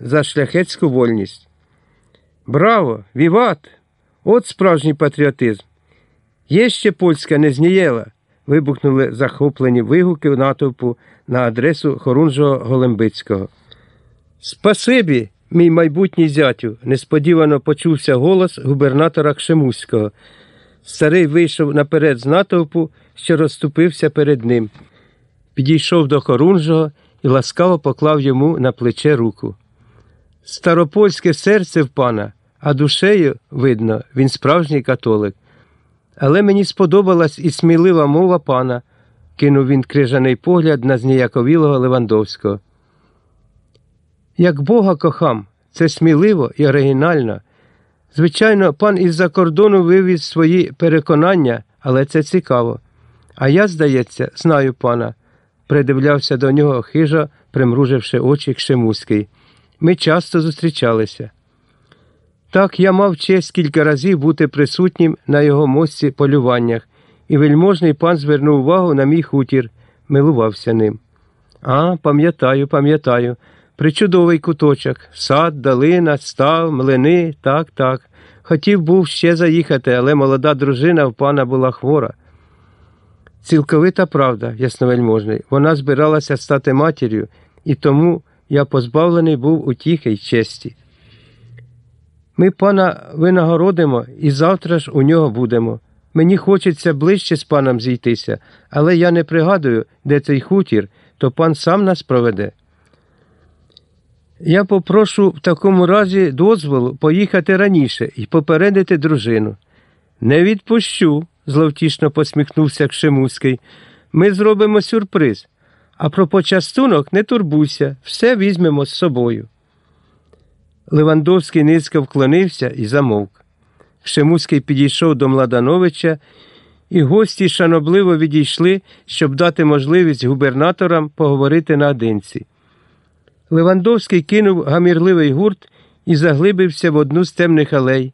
за шляхетську вольність. Браво! Віват! От справжній патріотизм. Є ще польська не знієла. вибухнули захоплені вигуки натовпу на адресу Хорунжого Голембицького. Спасибі, мій майбутній зятю, несподівано почувся голос губернатора Кшемуського. Старий вийшов наперед з натовпу, що розступився перед ним. Підійшов до Хорунжого і ласкаво поклав йому на плече руку. Старопольське серце в пана, а душею, видно, він справжній католик. Але мені сподобалась і смілива мова пана, кинув він крижаний погляд на зніяковілого Левандовського. Як Бога кохам, це сміливо і оригінально. Звичайно, пан із-за кордону вивіз свої переконання, але це цікаво. А я, здається, знаю пана, придивлявся до нього хижо, примруживши очі Кшемуський. Ми часто зустрічалися. Так, я мав честь кілька разів бути присутнім на його мості полюваннях, і вельможний пан звернув увагу на мій хутір, милувався ним. А, пам'ятаю, пам'ятаю. Причудовий куточок, сад, долина, став, млини, так, так. Хотів був ще заїхати, але молода дружина в пана була хвора. Цілковита правда, ясновельможний, вона збиралася стати матір'ю, і тому я позбавлений був утіхи й честі. Ми пана винагородимо і завтра ж у нього будемо. Мені хочеться ближче з паном зійтися, але я не пригадую, де цей хутір, то пан сам нас проведе. Я попрошу в такому разі дозволу поїхати раніше і попередити дружину. Не відпущу, зловтішно посміхнувся Кшемуський. Ми зробимо сюрприз, а про почастунок не турбуйся, все візьмемо з собою. Левандовський низько вклонився і замовк. Кшемуський підійшов до Младановича, і гості шанобливо відійшли, щоб дати можливість губернаторам поговорити наодинці. Левандовський кинув гамірливий гурт і заглибився в одну з темних алей.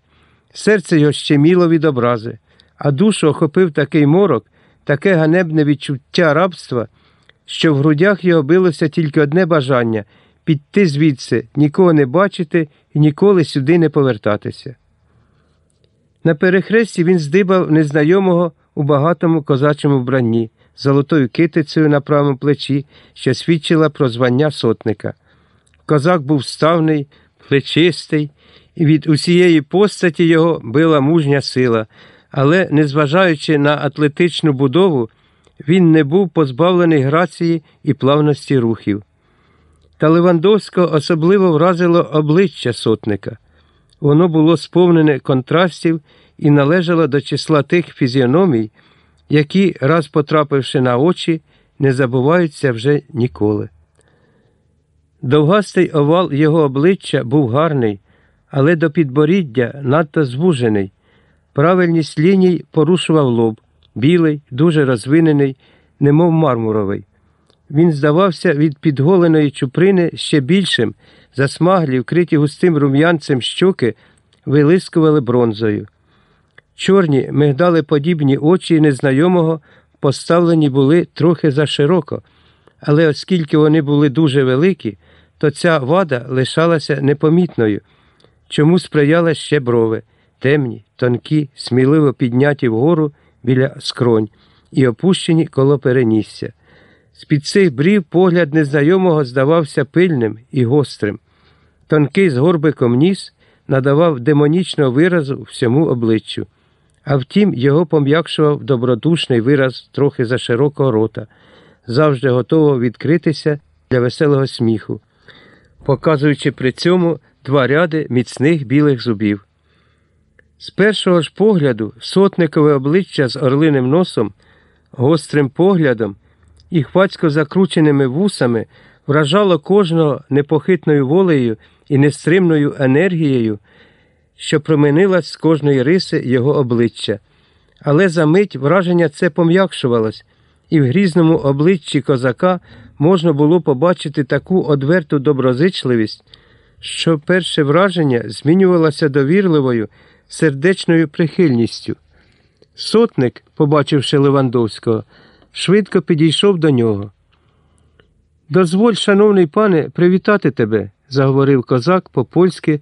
Серце його щеміло від образи, а душу охопив такий морок, таке ганебне відчуття рабства, що в грудях його билося тільки одне бажання піти звідси, нікого не бачити і ніколи сюди не повертатися. На перехресті він здибав незнайомого у багатому козачому вбранні, золотою китицею на правому плечі, що свідчила про звання сотника. Козак був ставний, плечистий, і від усієї постаті його била мужня сила, але, незважаючи на атлетичну будову, він не був позбавлений грації і плавності рухів. Та Левандовського особливо вразило обличчя сотника. Воно було сповнене контрастів і належало до числа тих фізіономій, які, раз потрапивши на очі, не забуваються вже ніколи. Довгастий овал його обличчя був гарний, але до підборіддя надто звужений. Правильність ліній порушував лоб, білий, дуже розвинений, немов мармуровий. Він здавався від підголеної чуприни ще більшим, засмаглі, вкриті густим рум'янцем щоки, вилискували бронзою. Чорні, мигдали подібні очі незнайомого поставлені були трохи зашироко, але оскільки вони були дуже великі, то ця вада лишалася непомітною, чому сприяли ще брови, темні, тонкі, сміливо підняті вгору біля скронь і опущені коло перенісся. З під цих брів погляд незнайомого здавався пильним і гострим. Тонкий з горбиком ніс надавав демонічного виразу всьому обличчю, а втім, його пом'якшував добродушний вираз трохи за широкого рота, завжди готового відкритися для веселого сміху, показуючи при цьому два ряди міцних білих зубів. З першого ж погляду сотникове обличчя з орлиним носом, гострим поглядом і хвацько закрученими вусами вражало кожного непохитною волею і нестримною енергією, що променилась з кожної риси його обличчя. Але за мить враження це пом'якшувалось, і в грізному обличчі козака можна було побачити таку одверту доброзичливість, що перше враження змінювалося довірливою, сердечною прихильністю. Сотник, побачивши Левандовського, швидко підійшов до нього. Дозволь, шановний пане, привітати тебе, заговорив козак по-польськи